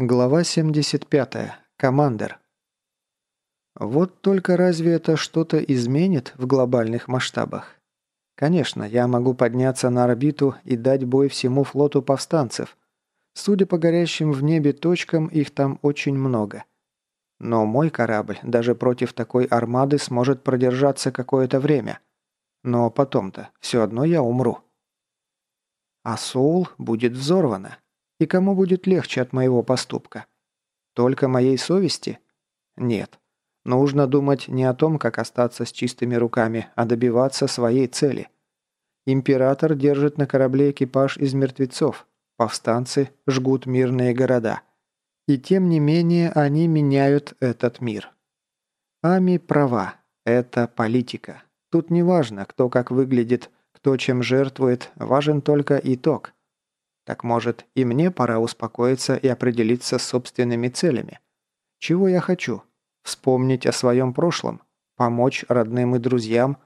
Глава 75. Командер. Вот только разве это что-то изменит в глобальных масштабах? Конечно, я могу подняться на орбиту и дать бой всему флоту повстанцев. Судя по горящим в небе точкам, их там очень много. Но мой корабль даже против такой армады сможет продержаться какое-то время. Но потом-то все одно я умру. А Соул будет взорвана. И кому будет легче от моего поступка? Только моей совести? Нет. Нужно думать не о том, как остаться с чистыми руками, а добиваться своей цели. Император держит на корабле экипаж из мертвецов. Повстанцы жгут мирные города. И тем не менее они меняют этот мир. Ами права. Это политика. Тут не важно, кто как выглядит, кто чем жертвует, важен только итог – так может, и мне пора успокоиться и определиться с собственными целями? Чего я хочу? Вспомнить о своем прошлом? Помочь родным и друзьям?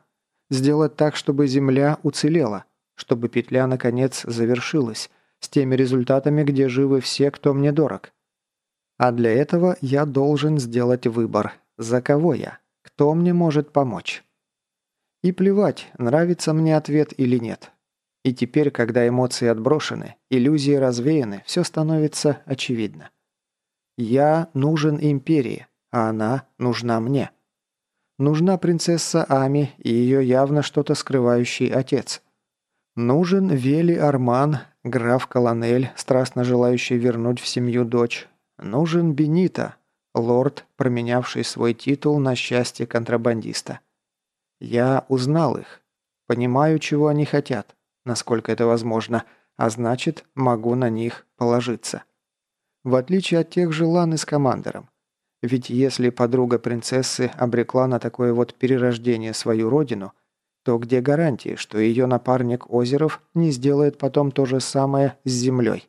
Сделать так, чтобы Земля уцелела? Чтобы петля, наконец, завершилась? С теми результатами, где живы все, кто мне дорог? А для этого я должен сделать выбор. За кого я? Кто мне может помочь? И плевать, нравится мне ответ или нет. И теперь, когда эмоции отброшены, иллюзии развеяны, все становится очевидно. Я нужен империи, а она нужна мне. Нужна принцесса Ами и ее явно что-то скрывающий отец. Нужен Вели Арман, граф Колонель, страстно желающий вернуть в семью дочь. Нужен Бенита, лорд, променявший свой титул на счастье контрабандиста. Я узнал их. Понимаю, чего они хотят насколько это возможно, а значит, могу на них положиться. В отличие от тех же Ланы с командором. Ведь если подруга принцессы обрекла на такое вот перерождение свою родину, то где гарантии, что ее напарник Озеров не сделает потом то же самое с землей?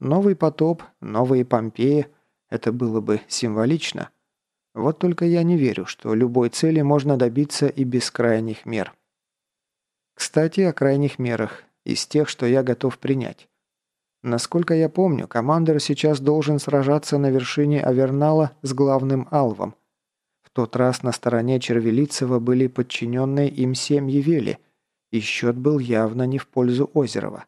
Новый потоп, новые Помпеи – это было бы символично. Вот только я не верю, что любой цели можно добиться и без крайних мер. Кстати, о крайних мерах, из тех, что я готов принять. Насколько я помню, командир сейчас должен сражаться на вершине Авернала с главным Алвом. В тот раз на стороне Червелицева были подчиненные им семьи Вели, и счет был явно не в пользу Озерова.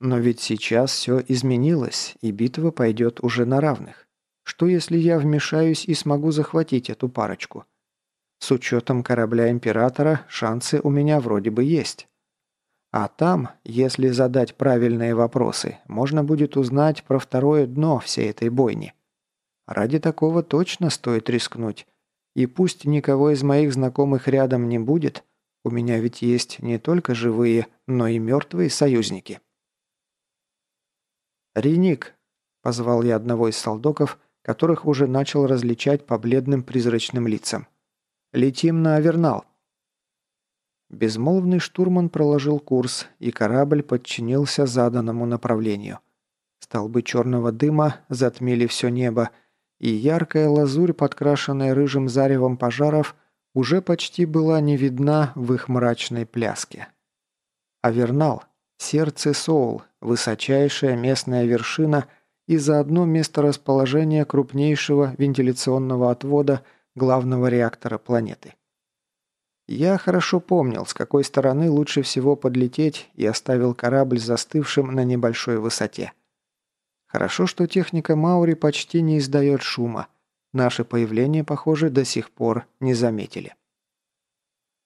Но ведь сейчас все изменилось, и битва пойдет уже на равных. Что если я вмешаюсь и смогу захватить эту парочку? С учетом корабля Императора шансы у меня вроде бы есть. А там, если задать правильные вопросы, можно будет узнать про второе дно всей этой бойни. Ради такого точно стоит рискнуть. И пусть никого из моих знакомых рядом не будет, у меня ведь есть не только живые, но и мертвые союзники. «Реник», – позвал я одного из солдоков, которых уже начал различать по бледным призрачным лицам. Летим на Авернал». Безмолвный штурман проложил курс, и корабль подчинился заданному направлению. Столбы черного дыма затмили все небо, и яркая лазурь, подкрашенная рыжим заревом пожаров, уже почти была не видна в их мрачной пляске. Авернал, сердце Соул, высочайшая местная вершина и заодно место расположения крупнейшего вентиляционного отвода – главного реактора планеты. Я хорошо помнил, с какой стороны лучше всего подлететь и оставил корабль застывшим на небольшой высоте. Хорошо, что техника Маури почти не издает шума. Наше появление, похоже, до сих пор не заметили.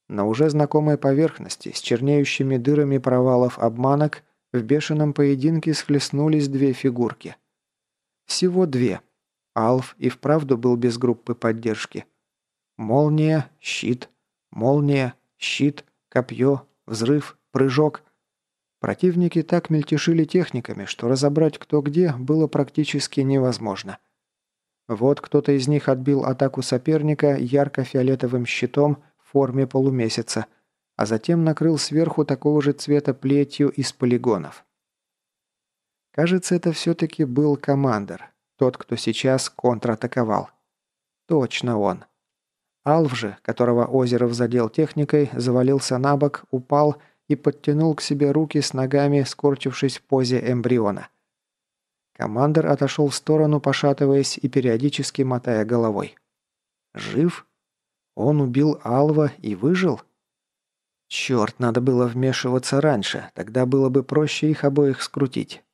На уже знакомой поверхности с чернеющими дырами провалов обманок в бешеном поединке схлестнулись две фигурки. Всего две – Алф и вправду был без группы поддержки. Молния, щит, молния, щит, копье, взрыв, прыжок. Противники так мельтешили техниками, что разобрать кто где было практически невозможно. Вот кто-то из них отбил атаку соперника ярко-фиолетовым щитом в форме полумесяца, а затем накрыл сверху такого же цвета плетью из полигонов. Кажется, это все-таки был командор, тот, кто сейчас контратаковал. Точно он. Алв же, которого Озеров задел техникой, завалился на бок, упал и подтянул к себе руки с ногами, скорчившись в позе эмбриона. Командор отошел в сторону, пошатываясь и периодически мотая головой. «Жив? Он убил Алва и выжил?» Черт, надо было вмешиваться раньше, тогда было бы проще их обоих скрутить.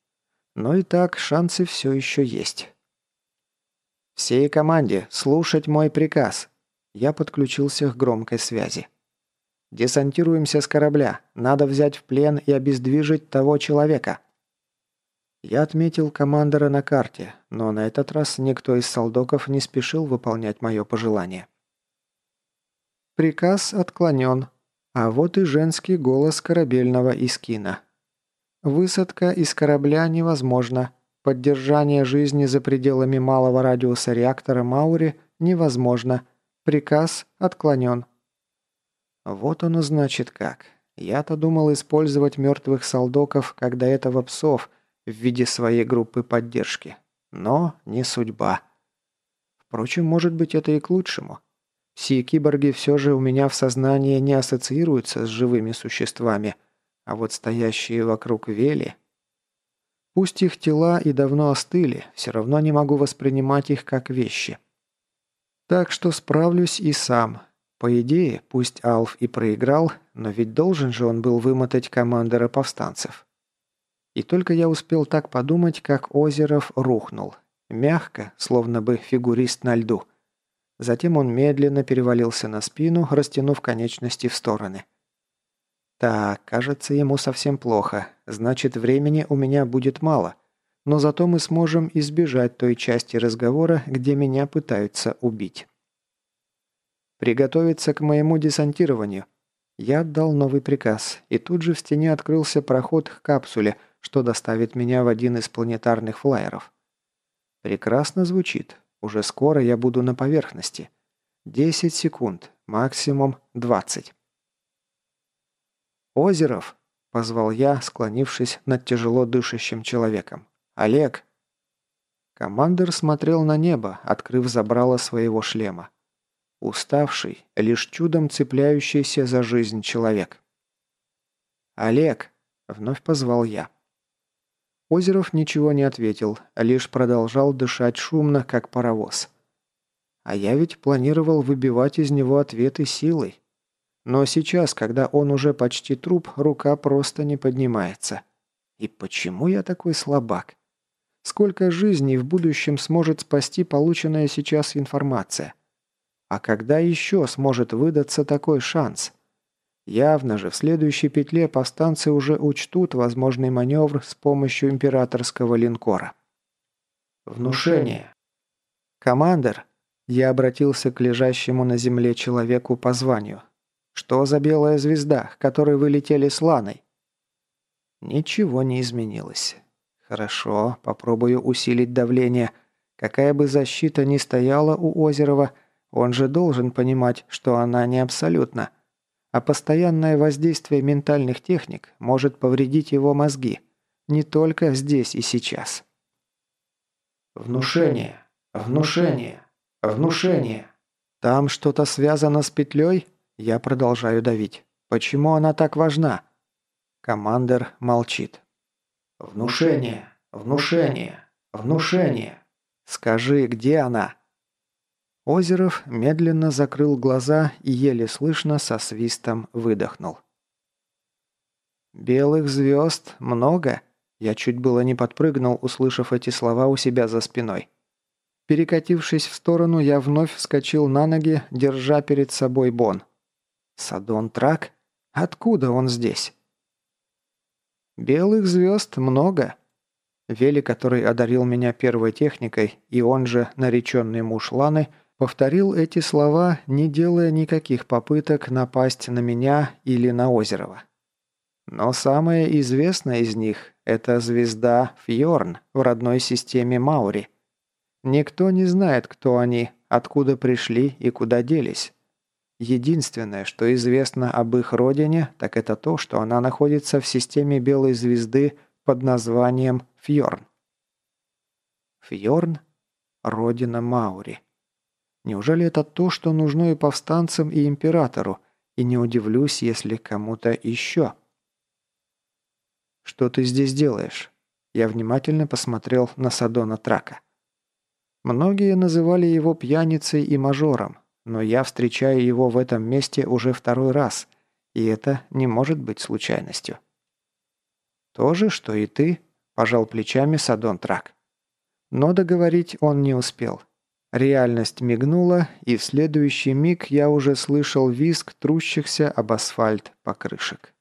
Но и так шансы все еще есть. «Всей команде слушать мой приказ!» Я подключился к громкой связи. «Десантируемся с корабля. Надо взять в плен и обездвижить того человека». Я отметил командора на карте, но на этот раз никто из солдоков не спешил выполнять мое пожелание. Приказ отклонен, а вот и женский голос корабельного Искина. Высадка из корабля невозможна. Поддержание жизни за пределами малого радиуса реактора Маури невозможно. Приказ отклонен. Вот оно значит как. Я-то думал использовать мертвых солдоков, как до этого псов, в виде своей группы поддержки. Но не судьба. Впрочем, может быть, это и к лучшему. Сие киборги все же у меня в сознании не ассоциируются с живыми существами, а вот стоящие вокруг вели... Пусть их тела и давно остыли, все равно не могу воспринимать их как вещи. Так что справлюсь и сам. По идее, пусть Алф и проиграл, но ведь должен же он был вымотать командора повстанцев. И только я успел так подумать, как Озеров рухнул. Мягко, словно бы фигурист на льду – Затем он медленно перевалился на спину, растянув конечности в стороны. «Так, кажется, ему совсем плохо. Значит, времени у меня будет мало. Но зато мы сможем избежать той части разговора, где меня пытаются убить». «Приготовиться к моему десантированию». Я отдал новый приказ, и тут же в стене открылся проход к капсуле, что доставит меня в один из планетарных флайеров. Прекрасно звучит. Уже скоро я буду на поверхности. 10 секунд, максимум 20. «Озеров!» – позвал я, склонившись над тяжело дышащим человеком. «Олег!» Командир смотрел на небо, открыв забрало своего шлема. Уставший, лишь чудом цепляющийся за жизнь человек. «Олег!» – вновь позвал я. Озеров ничего не ответил, лишь продолжал дышать шумно, как паровоз. А я ведь планировал выбивать из него ответы силой. Но сейчас, когда он уже почти труп, рука просто не поднимается. И почему я такой слабак? Сколько жизней в будущем сможет спасти полученная сейчас информация? А когда еще сможет выдаться такой шанс? Явно же в следующей петле повстанцы уже учтут возможный маневр с помощью императорского линкора. Внушение. «Командер!» Я обратился к лежащему на земле человеку по званию. «Что за белая звезда, к которой вы летели с Ланой?» Ничего не изменилось. Хорошо, попробую усилить давление. Какая бы защита ни стояла у Озерова, он же должен понимать, что она не абсолютна а постоянное воздействие ментальных техник может повредить его мозги, не только здесь и сейчас. Внушение, внушение, внушение. Там что-то связано с петлей? Я продолжаю давить. Почему она так важна? Командер молчит. Внушение, внушение, внушение. Скажи, где она? Озеров медленно закрыл глаза и еле слышно со свистом выдохнул. «Белых звезд много?» Я чуть было не подпрыгнул, услышав эти слова у себя за спиной. Перекатившись в сторону, я вновь вскочил на ноги, держа перед собой Бон. «Садон Трак? Откуда он здесь?» «Белых звезд много». Вели, который одарил меня первой техникой, и он же нареченный муж Ланы – Повторил эти слова, не делая никаких попыток напасть на меня или на Озерова. Но самая известная из них – это звезда Фьорн в родной системе Маури. Никто не знает, кто они, откуда пришли и куда делись. Единственное, что известно об их родине, так это то, что она находится в системе белой звезды под названием Фьорн. Фьорн – родина Маури. Неужели это то, что нужно и повстанцам, и императору? И не удивлюсь, если кому-то еще. «Что ты здесь делаешь?» Я внимательно посмотрел на Садона Трака. Многие называли его пьяницей и мажором, но я встречаю его в этом месте уже второй раз, и это не может быть случайностью. «То же, что и ты», – пожал плечами Садон Трак. Но договорить он не успел. Реальность мигнула, и в следующий миг я уже слышал визг трущихся об асфальт покрышек.